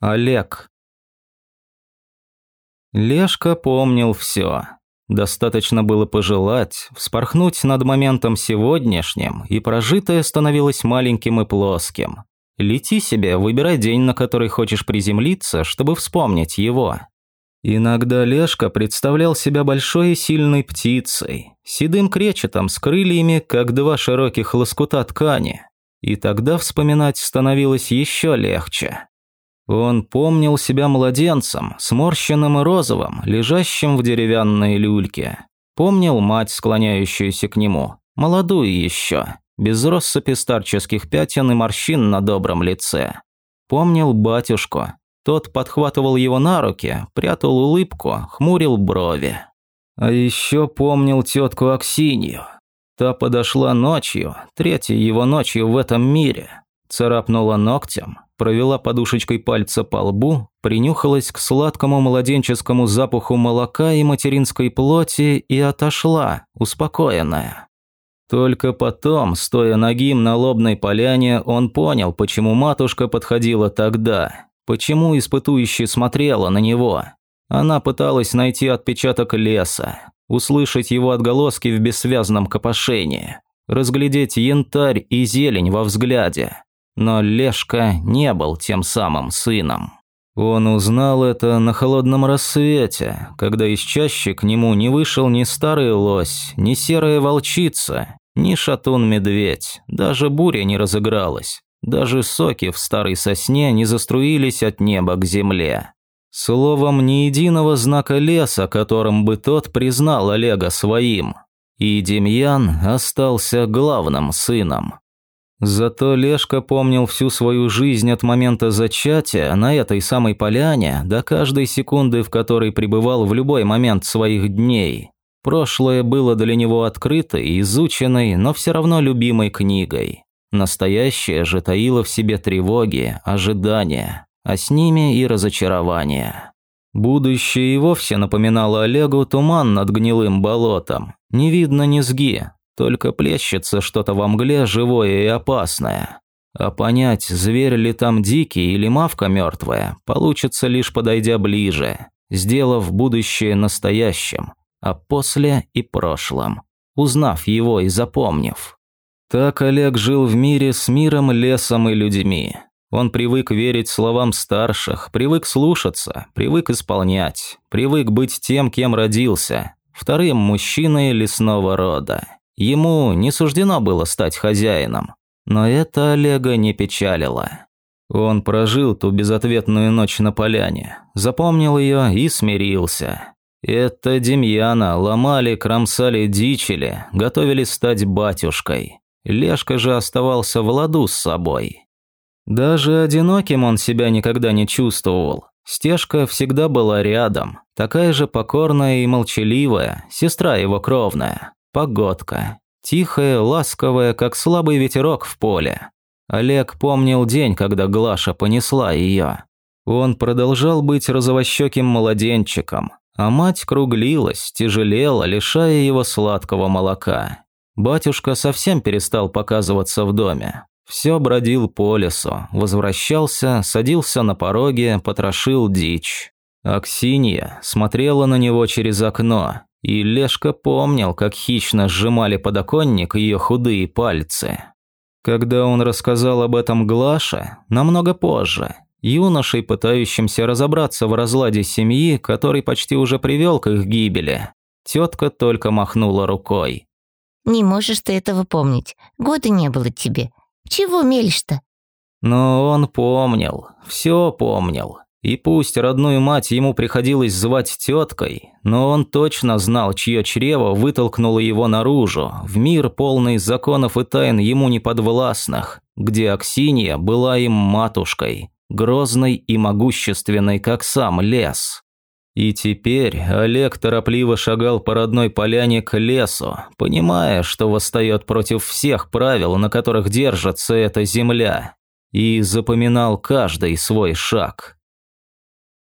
Олег. Лешка помнил все. Достаточно было пожелать, вспорхнуть над моментом сегодняшним, и прожитое становилось маленьким и плоским. Лети себе, выбирай день, на который хочешь приземлиться, чтобы вспомнить его. Иногда Лешка представлял себя большой и сильной птицей, седым кречетом с крыльями, как два широких лоскута ткани. И тогда вспоминать становилось еще легче. Он помнил себя младенцем, сморщенным и розовым, лежащим в деревянной люльке. Помнил мать, склоняющуюся к нему, молодую еще, без россыпи старческих пятен и морщин на добром лице. Помнил батюшку. Тот подхватывал его на руки, прятал улыбку, хмурил брови. А еще помнил тетку Аксинью. Та подошла ночью, третьей его ночью в этом мире, царапнула ногтем, провела подушечкой пальца по лбу, принюхалась к сладкому младенческому запаху молока и материнской плоти и отошла, успокоенная. Только потом, стоя нагим на лобной поляне, он понял, почему матушка подходила тогда, почему испытующе смотрела на него. Она пыталась найти отпечаток леса, услышать его отголоски в бессвязном копошении, разглядеть янтарь и зелень во взгляде, но Лешка не был тем самым сыном. Он узнал это на холодном рассвете, когда из чащи к нему не вышел ни старый лось, ни серая волчица, ни шатун-медведь, даже буря не разыгралась, даже соки в старой сосне не заструились от неба к земле. Словом, ни единого знака леса, которым бы тот признал Олега своим. И Демьян остался главным сыном. Зато Лешка помнил всю свою жизнь от момента зачатия на этой самой поляне до каждой секунды, в которой пребывал в любой момент своих дней. Прошлое было для него открытой, изученной, но все равно любимой книгой. Настоящее же таило в себе тревоги, ожидания, а с ними и разочарования. Будущее и вовсе напоминало Олегу туман над гнилым болотом. Не видно низги, только плещется что-то во мгле живое и опасное. А понять, зверь ли там дикий или мавка мертвая, получится лишь подойдя ближе, сделав будущее настоящим, а после и прошлым, узнав его и запомнив. Так Олег жил в мире с миром, лесом и людьми. Он привык верить словам старших, привык слушаться, привык исполнять, привык быть тем, кем родился, вторым мужчиной лесного рода. Ему не суждено было стать хозяином, но это Олега не печалило. Он прожил ту безответную ночь на поляне, запомнил ее и смирился. Это Демьяна ломали, кромсали, дичили, готовили стать батюшкой. Лешка же оставался в ладу с собой. Даже одиноким он себя никогда не чувствовал. Стежка всегда была рядом, такая же покорная и молчаливая, сестра его кровная. Погодка. Тихая, ласковая, как слабый ветерок в поле. Олег помнил день, когда Глаша понесла ее. Он продолжал быть розовощеким младенчиком, а мать круглилась, тяжелела, лишая его сладкого молока. Батюшка совсем перестал показываться в доме. Все бродил по лесу, возвращался, садился на пороге, потрошил дичь. Аксинья смотрела на него через окно, и Лешка помнил, как хищно сжимали подоконник ее худые пальцы. Когда он рассказал об этом Глаше, намного позже, юношей, пытающимся разобраться в разладе семьи, который почти уже привел к их гибели, тетка только махнула рукой. «Не можешь ты этого помнить. Года не было тебе. Чего мелешь-то?» Но он помнил, все помнил. И пусть родную мать ему приходилось звать теткой, но он точно знал, чье чрево вытолкнуло его наружу, в мир полный законов и тайн ему неподвластных, где Аксинья была им матушкой, грозной и могущественной, как сам лес. И теперь Олег торопливо шагал по родной поляне к лесу, понимая, что восстает против всех правил, на которых держится эта земля, и запоминал каждый свой шаг.